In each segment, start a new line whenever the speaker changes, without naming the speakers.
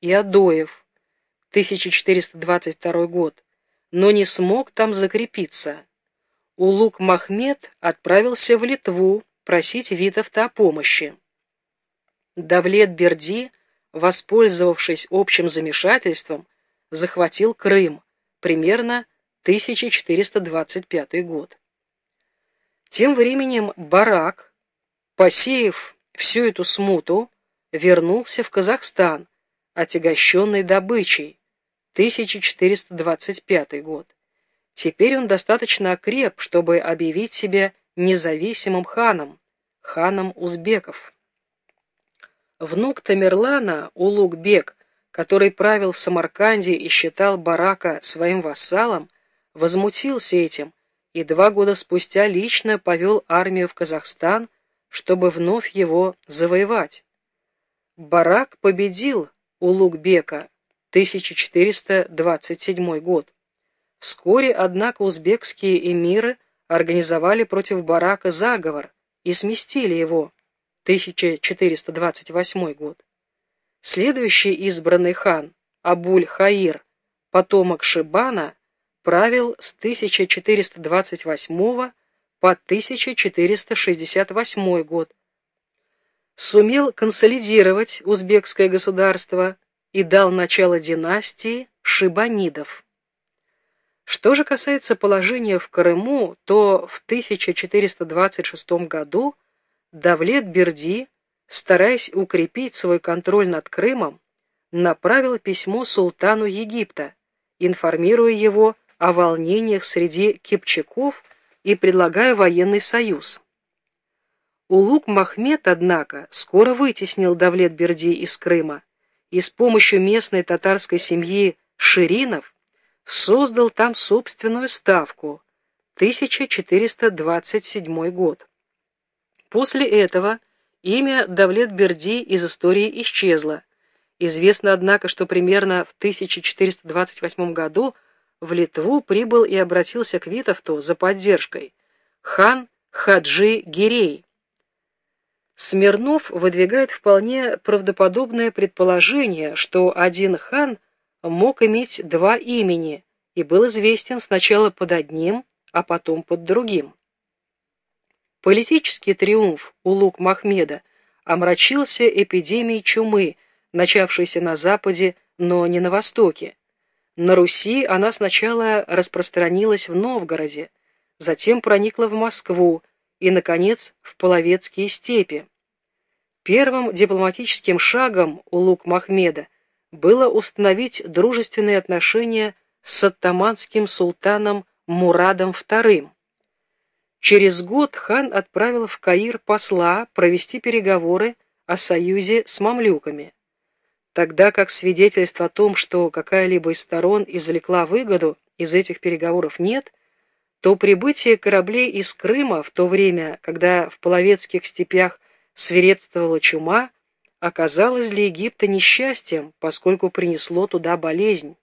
и Адоев, 1422 год, но не смог там закрепиться. Улук Махмед отправился в Литву просить Витовта о помощи. Давлет Берди, воспользовавшись общим замешательством, захватил Крым, примерно 1425 год. Тем временем Барак, посеяв всю эту смуту, вернулся в Казахстан, отягощенный добычей, 1425 год. Теперь он достаточно окреп, чтобы объявить себя независимым ханом, ханом узбеков. Внук Тамерлана, Улук-бек, который правил в Самарканде и считал Барака своим вассалом, возмутился этим и два года спустя лично повел армию в Казахстан, чтобы вновь его завоевать. Барак победил Улугбека, 1427 год. Вскоре, однако, узбекские эмиры организовали против Барака заговор и сместили его, 1428 год. Следующий избранный хан, Абуль-Хаир, потомок Шибана, правил с 1428 по 1468 год. Сумел консолидировать узбекское государство и дал начало династии Шибанидов. Что же касается положения в Крыму, то в 1426 году Давлет Берди, стараясь укрепить свой контроль над Крымом, направил письмо султану Египта, информируя его о волнениях среди кипчаков и предлагая военный союз. Улук Махмед, однако, скоро вытеснил Давлет Берди из Крыма и с помощью местной татарской семьи Ширинов создал там собственную ставку 1427 год. После этого имя Давлет Берди из истории исчезло. Известно, однако, что примерно в 1428 году в Литву прибыл и обратился к Витовту за поддержкой хан Хаджи Гирей. Смирнов выдвигает вполне правдоподобное предположение, что один хан мог иметь два имени и был известен сначала под одним, а потом под другим. Политический триумф Улук Махмеда омрачился эпидемией чумы, начавшейся на Западе, но не на Востоке. На Руси она сначала распространилась в Новгороде, затем проникла в Москву и, наконец, в Половецкие степи. Первым дипломатическим шагом Улук Махмеда было установить дружественные отношения с оттаманским султаном Мурадом II. Через год хан отправил в Каир посла провести переговоры о союзе с мамлюками тогда как свидетельств о том, что какая-либо из сторон извлекла выгоду, из этих переговоров нет, то прибытие кораблей из Крыма в то время, когда в половецких степях свирепствовала чума, оказалось для Египта несчастьем, поскольку принесло туда болезнь.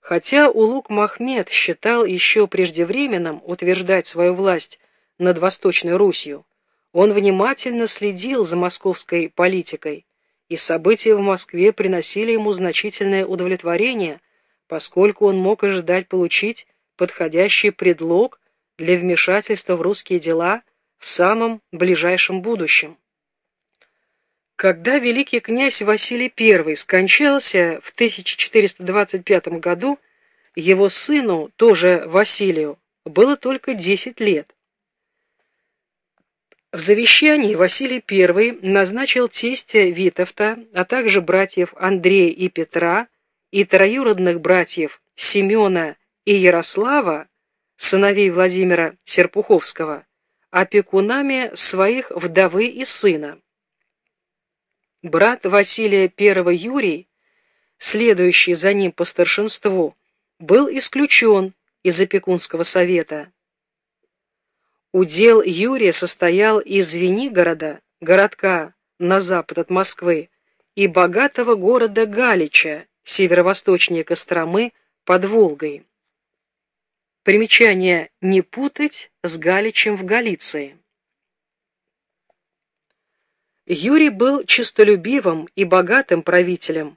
Хотя Улук Махмед считал еще преждевременным утверждать свою власть над Восточной Русью, он внимательно следил за московской политикой, и события в Москве приносили ему значительное удовлетворение, поскольку он мог ожидать получить подходящий предлог для вмешательства в русские дела в самом ближайшем будущем. Когда великий князь Василий I скончался в 1425 году, его сыну, тоже Василию, было только 10 лет. В завещании Василий I назначил тестя Витовта, а также братьев Андрея и Петра и троюродных братьев Семена и Ярослава, сыновей Владимира Серпуховского, опекунами своих вдовы и сына. Брат Василия I Юрий, следующий за ним по старшинству, был исключен из опекунского совета, Удел Юрия состоял из Венигорода, городка на запад от Москвы, и богатого города Галича, северо-восточнее Костромы, под Волгой. Примечание «не путать с Галичем в Галиции». Юрий был честолюбивым и богатым правителем,